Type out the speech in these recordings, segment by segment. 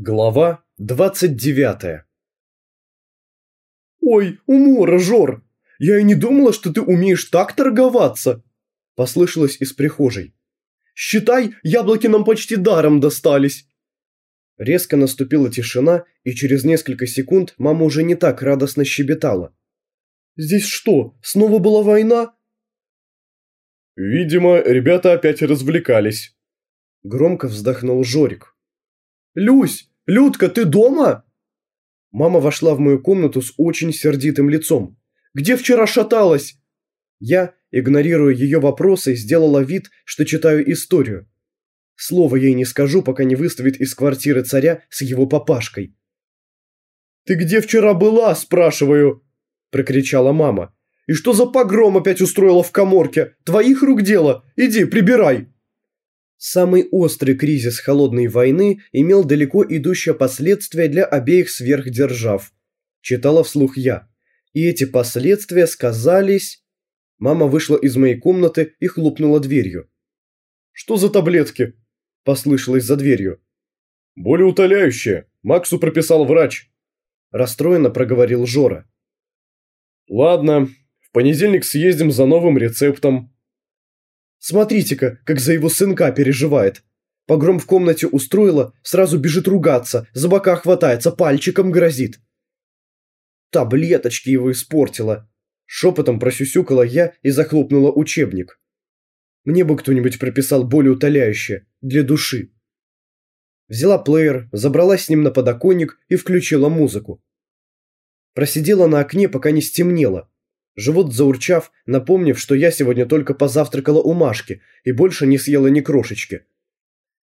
Глава 29 «Ой, умора, Жор! Я и не думала, что ты умеешь так торговаться!» Послышалось из прихожей. «Считай, яблоки нам почти даром достались!» Резко наступила тишина, и через несколько секунд мама уже не так радостно щебетала. «Здесь что, снова была война?» «Видимо, ребята опять развлекались», – громко вздохнул Жорик. «Люсь, Людка, ты дома?» Мама вошла в мою комнату с очень сердитым лицом. «Где вчера шаталась?» Я, игнорируя ее вопросы, сделала вид, что читаю историю. Слова ей не скажу, пока не выставит из квартиры царя с его папашкой. «Ты где вчера была?» – спрашиваю, – прокричала мама. «И что за погром опять устроила в коморке? Твоих рук дело? Иди, прибирай!» Самый острый кризис холодной войны имел далеко идущие последствия для обеих сверхдержав. Читала вслух я. И эти последствия сказались... Мама вышла из моей комнаты и хлопнула дверью. «Что за таблетки?» – послышалось за дверью. «Болеутоляющие. Максу прописал врач», – расстроенно проговорил Жора. «Ладно, в понедельник съездим за новым рецептом», Смотрите-ка, как за его сынка переживает. Погром в комнате устроила, сразу бежит ругаться, за бока хватается, пальчиком грозит. Таблеточки его испортила. Шепотом просюсюкала я и захлопнула учебник. Мне бы кто-нибудь прописал более утоляющее, для души. Взяла плеер, забралась с ним на подоконник и включила музыку. Просидела на окне, пока не стемнело, Живот заурчав, напомнив, что я сегодня только позавтракала у Машки и больше не съела ни крошечки.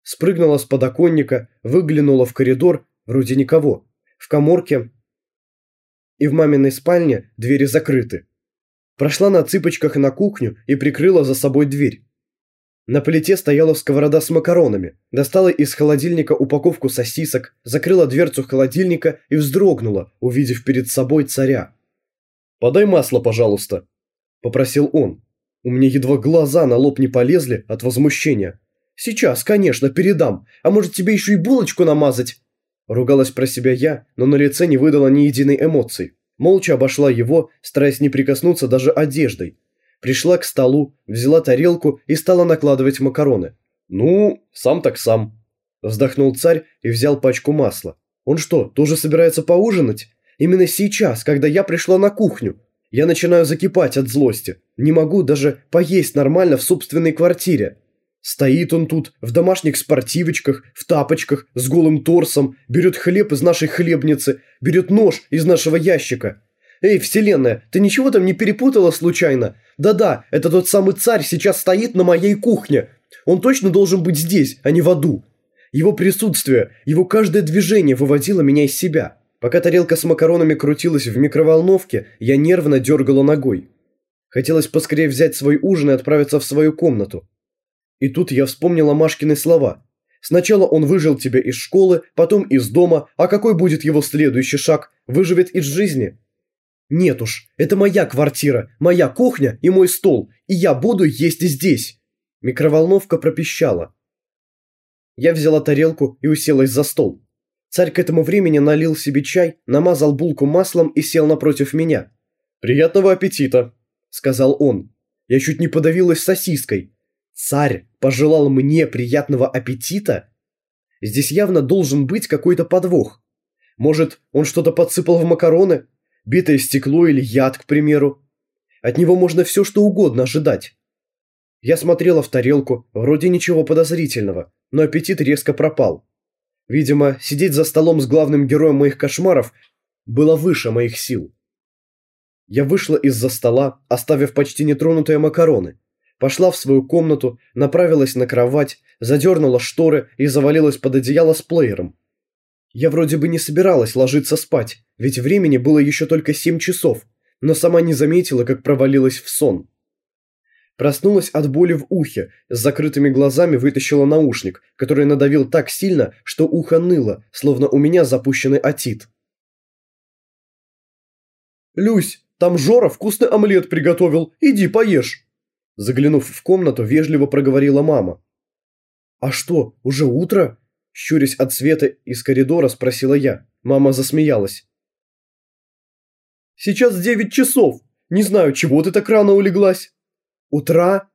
Спрыгнула с подоконника, выглянула в коридор, вроде никого. В коморке и в маминой спальне двери закрыты. Прошла на цыпочках на кухню и прикрыла за собой дверь. На плите стояла сковорода с макаронами, достала из холодильника упаковку сосисок, закрыла дверцу холодильника и вздрогнула, увидев перед собой царя. «Подай масло, пожалуйста», – попросил он. У меня едва глаза на лоб не полезли от возмущения. «Сейчас, конечно, передам. А может, тебе еще и булочку намазать?» Ругалась про себя я, но на лице не выдала ни единой эмоции. Молча обошла его, стараясь не прикоснуться даже одеждой. Пришла к столу, взяла тарелку и стала накладывать макароны. «Ну, сам так сам», – вздохнул царь и взял пачку масла. «Он что, тоже собирается поужинать?» Именно сейчас, когда я пришла на кухню, я начинаю закипать от злости. Не могу даже поесть нормально в собственной квартире. Стоит он тут, в домашних спортивочках, в тапочках, с голым торсом, берет хлеб из нашей хлебницы, берет нож из нашего ящика. Эй, вселенная, ты ничего там не перепутала случайно? Да-да, это тот самый царь сейчас стоит на моей кухне. Он точно должен быть здесь, а не в аду. Его присутствие, его каждое движение выводило меня из себя. Пока тарелка с макаронами крутилась в микроволновке, я нервно дергала ногой. Хотелось поскорее взять свой ужин и отправиться в свою комнату. И тут я вспомнила Машкины слова. Сначала он выжил тебя из школы, потом из дома, а какой будет его следующий шаг? Выживет из жизни? Нет уж, это моя квартира, моя кухня и мой стол, и я буду есть здесь. Микроволновка пропищала. Я взяла тарелку и уселась за стол. Царь к этому времени налил себе чай, намазал булку маслом и сел напротив меня. «Приятного аппетита», – сказал он. Я чуть не подавилась сосиской. Царь пожелал мне приятного аппетита? Здесь явно должен быть какой-то подвох. Может, он что-то подсыпал в макароны? Битое стекло или яд, к примеру? От него можно все что угодно ожидать. Я смотрела в тарелку, вроде ничего подозрительного, но аппетит резко пропал. Видимо, сидеть за столом с главным героем моих кошмаров было выше моих сил. Я вышла из-за стола, оставив почти нетронутые макароны. Пошла в свою комнату, направилась на кровать, задернула шторы и завалилась под одеяло с плеером. Я вроде бы не собиралась ложиться спать, ведь времени было еще только семь часов, но сама не заметила, как провалилась в сон. Проснулась от боли в ухе, с закрытыми глазами вытащила наушник, который надавил так сильно, что ухо ныло, словно у меня запущенный отит. «Люсь, там Жора вкусный омлет приготовил, иди поешь!» Заглянув в комнату, вежливо проговорила мама. «А что, уже утро?» Щурясь от света из коридора, спросила я. Мама засмеялась. «Сейчас девять часов. Не знаю, чего ты так рано улеглась?» «Утра?»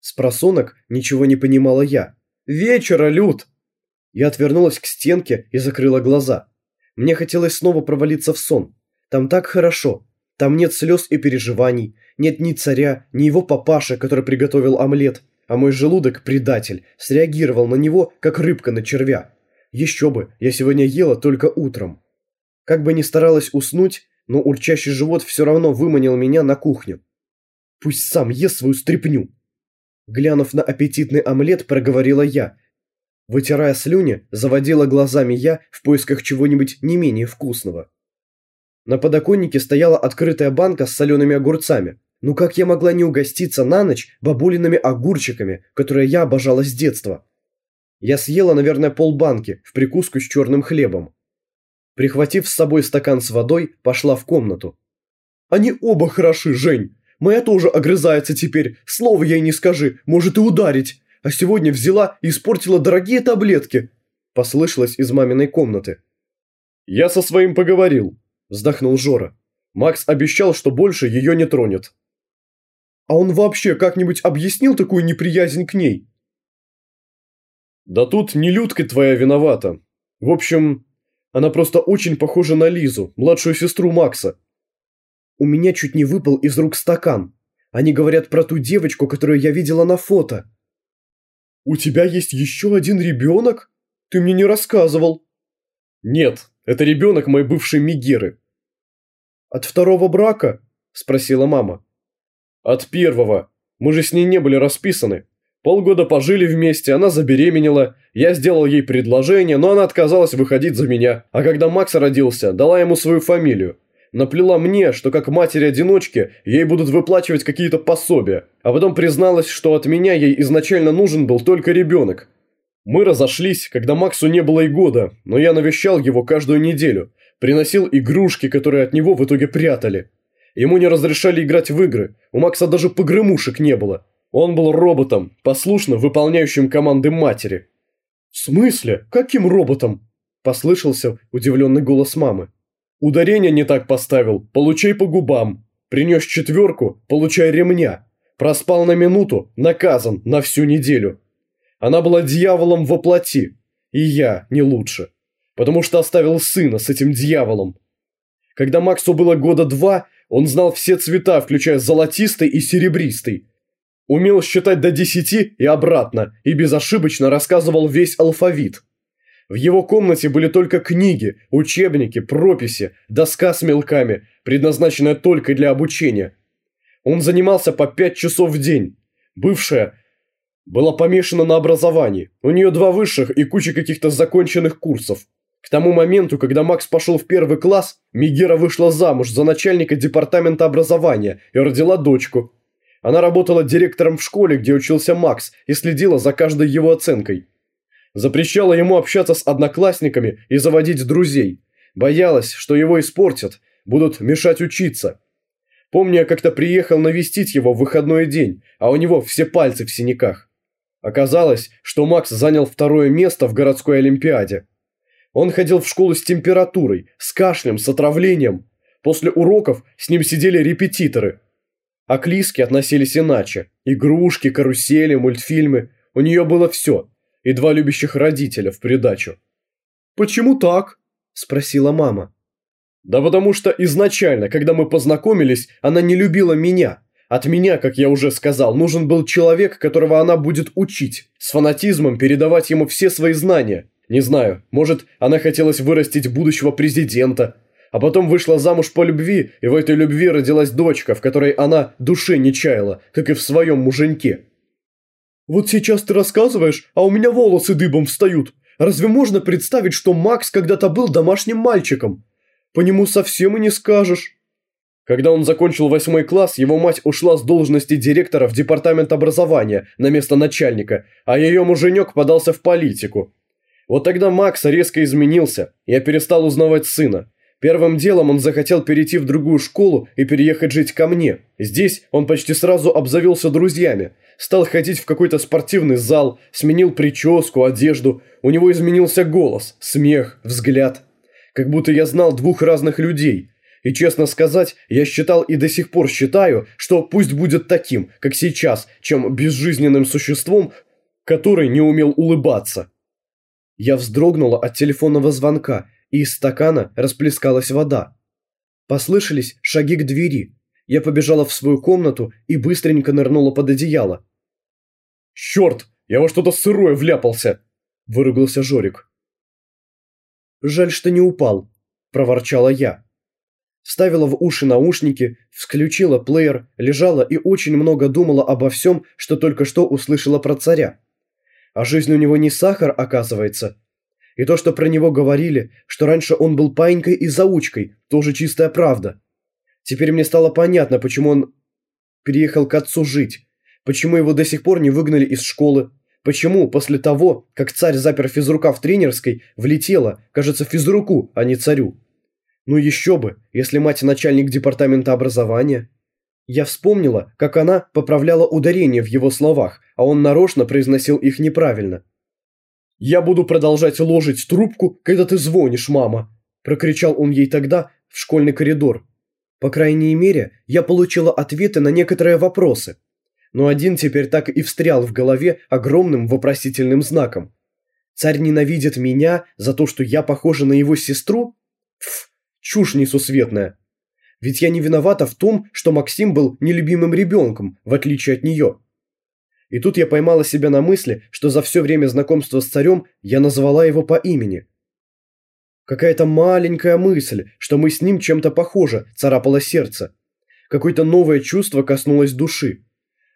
С просонок ничего не понимала я. «Вечера, Люд!» Я отвернулась к стенке и закрыла глаза. Мне хотелось снова провалиться в сон. Там так хорошо. Там нет слез и переживаний, нет ни царя, ни его папаша, который приготовил омлет, а мой желудок, предатель, среагировал на него, как рыбка на червя. Еще бы, я сегодня ела только утром. Как бы ни старалась уснуть, но урчащий живот все равно выманил меня на кухню. Пусть сам ест свою стряпню. Глянув на аппетитный омлет, проговорила я. Вытирая слюни, заводила глазами я в поисках чего-нибудь не менее вкусного. На подоконнике стояла открытая банка с солеными огурцами. Ну как я могла не угоститься на ночь бабулиными огурчиками, которые я обожала с детства? Я съела, наверное, полбанки в прикуску с черным хлебом. Прихватив с собой стакан с водой, пошла в комнату. «Они оба хороши, Жень. Моя тоже огрызается теперь. Слова ей не скажи, может и ударить. А сегодня взяла и испортила дорогие таблетки», – послышалось из маминой комнаты. «Я со своим поговорил», вздохнул Жора. Макс обещал, что больше ее не тронет. А он вообще как-нибудь объяснил такую неприязнь к ней? Да тут не Людка твоя виновата. В общем, она просто очень похожа на Лизу, младшую сестру Макса. У меня чуть не выпал из рук стакан. Они говорят про ту девочку, которую я видела на фото. У тебя есть еще один ребенок? Ты мне не рассказывал. Нет, это ребенок моей бывшей Мигеры. «От второго брака?» – спросила мама. «От первого. Мы же с ней не были расписаны. Полгода пожили вместе, она забеременела, я сделал ей предложение, но она отказалась выходить за меня, а когда Макс родился, дала ему свою фамилию. Наплела мне, что как матери-одиночки ей будут выплачивать какие-то пособия, а потом призналась, что от меня ей изначально нужен был только ребенок. Мы разошлись, когда Максу не было и года, но я навещал его каждую неделю, Приносил игрушки, которые от него в итоге прятали. Ему не разрешали играть в игры, у Макса даже погремушек не было. Он был роботом, послушно выполняющим команды матери. «В смысле? Каким роботом?» – послышался удивленный голос мамы. «Ударение не так поставил, получай по губам. Принес четверку, получай ремня. Проспал на минуту, наказан на всю неделю. Она была дьяволом во плоти, и я не лучше потому что оставил сына с этим дьяволом. Когда Максу было года два, он знал все цвета, включая золотистый и серебристый. Умел считать до десяти и обратно, и безошибочно рассказывал весь алфавит. В его комнате были только книги, учебники, прописи, доска с мелками, предназначенная только для обучения. Он занимался по пять часов в день. Бывшая была помешана на образовании. У нее два высших и куча каких-то законченных курсов. К тому моменту, когда Макс пошел в первый класс, Мигера вышла замуж за начальника департамента образования и родила дочку. Она работала директором в школе, где учился Макс, и следила за каждой его оценкой. Запрещала ему общаться с одноклассниками и заводить друзей. Боялась, что его испортят, будут мешать учиться. Помню, я как-то приехал навестить его в выходной день, а у него все пальцы в синяках. Оказалось, что Макс занял второе место в городской олимпиаде. Он ходил в школу с температурой, с кашлем, с отравлением. После уроков с ним сидели репетиторы. А к Лиске относились иначе. Игрушки, карусели, мультфильмы. У нее было все. И два любящих родителя в придачу. «Почему так?» – спросила мама. «Да потому что изначально, когда мы познакомились, она не любила меня. От меня, как я уже сказал, нужен был человек, которого она будет учить, с фанатизмом передавать ему все свои знания, не знаю, может, она хотелось вырастить будущего президента, а потом вышла замуж по любви, и в этой любви родилась дочка, в которой она души не чаяла, как и в своем муженьке. «Вот сейчас ты рассказываешь, а у меня волосы дыбом встают. Разве можно представить, что Макс когда-то был домашним мальчиком? По нему совсем и не скажешь». Когда он закончил восьмой класс, его мать ушла с должности директора в департамент образования на место начальника, а ее муженек подался в политику. Вот тогда Макс резко изменился, я перестал узнавать сына. Первым делом он захотел перейти в другую школу и переехать жить ко мне. Здесь он почти сразу обзавелся друзьями. Стал ходить в какой-то спортивный зал, сменил прическу, одежду. У него изменился голос, смех, взгляд. Как будто я знал двух разных людей. И честно сказать, я считал и до сих пор считаю, что пусть будет таким, как сейчас, чем безжизненным существом, который не умел улыбаться. Я вздрогнула от телефонного звонка, и из стакана расплескалась вода. Послышались шаги к двери. Я побежала в свою комнату и быстренько нырнула под одеяло. «Черт, я во что-то сырое вляпался!» – выругался Жорик. «Жаль, что не упал», – проворчала я. Вставила в уши наушники, включила плеер, лежала и очень много думала обо всем, что только что услышала про царя. А жизнь у него не сахар, оказывается. И то, что про него говорили, что раньше он был паинькой и заучкой, тоже чистая правда. Теперь мне стало понятно, почему он переехал к отцу жить, почему его до сих пор не выгнали из школы, почему после того, как царь запер физрука в тренерской, влетела, кажется, физруку, а не царю. Ну еще бы, если мать начальник департамента образования. Я вспомнила, как она поправляла ударение в его словах, а он нарочно произносил их неправильно. «Я буду продолжать ложить трубку, когда ты звонишь, мама!» – прокричал он ей тогда в школьный коридор. По крайней мере, я получила ответы на некоторые вопросы. Но один теперь так и встрял в голове огромным вопросительным знаком. Царь ненавидит меня за то, что я похожа на его сестру? Пф, чушь несусветная. Ведь я не виновата в том, что Максим был нелюбимым ребенком, в отличие от нее. И тут я поймала себя на мысли, что за все время знакомства с царем я назвала его по имени. Какая-то маленькая мысль, что мы с ним чем-то похожи, царапала сердце. Какое-то новое чувство коснулось души.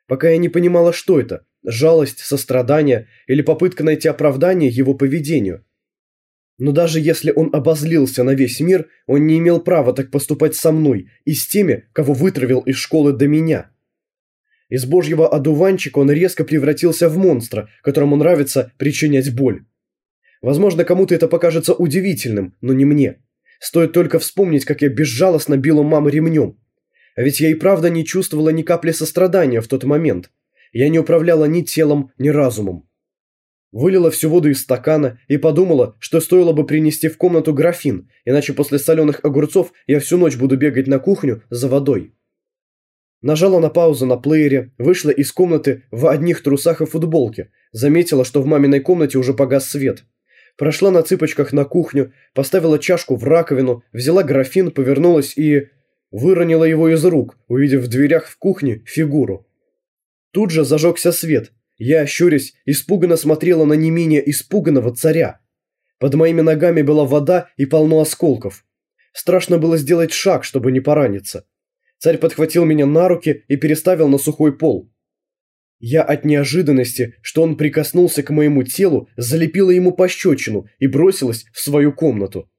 Пока я не понимала, что это – жалость, сострадание или попытка найти оправдание его поведению. Но даже если он обозлился на весь мир, он не имел права так поступать со мной и с теми, кого вытравил из школы до меня. Из божьего одуванчика он резко превратился в монстра, которому нравится причинять боль. Возможно, кому-то это покажется удивительным, но не мне. Стоит только вспомнить, как я безжалостно била маму ремнем. А ведь я и правда не чувствовала ни капли сострадания в тот момент. Я не управляла ни телом, ни разумом. Вылила всю воду из стакана и подумала, что стоило бы принести в комнату графин, иначе после соленых огурцов я всю ночь буду бегать на кухню за водой. Нажала на паузу на плеере, вышла из комнаты в одних трусах и футболке, заметила, что в маминой комнате уже погас свет. Прошла на цыпочках на кухню, поставила чашку в раковину, взяла графин, повернулась и... Выронила его из рук, увидев в дверях в кухне фигуру. Тут же зажегся свет. Я, щурясь, испуганно смотрела на не менее испуганного царя. Под моими ногами была вода и полно осколков. Страшно было сделать шаг, чтобы не пораниться. Царь подхватил меня на руки и переставил на сухой пол. Я от неожиданности, что он прикоснулся к моему телу, залепила ему пощечину и бросилась в свою комнату.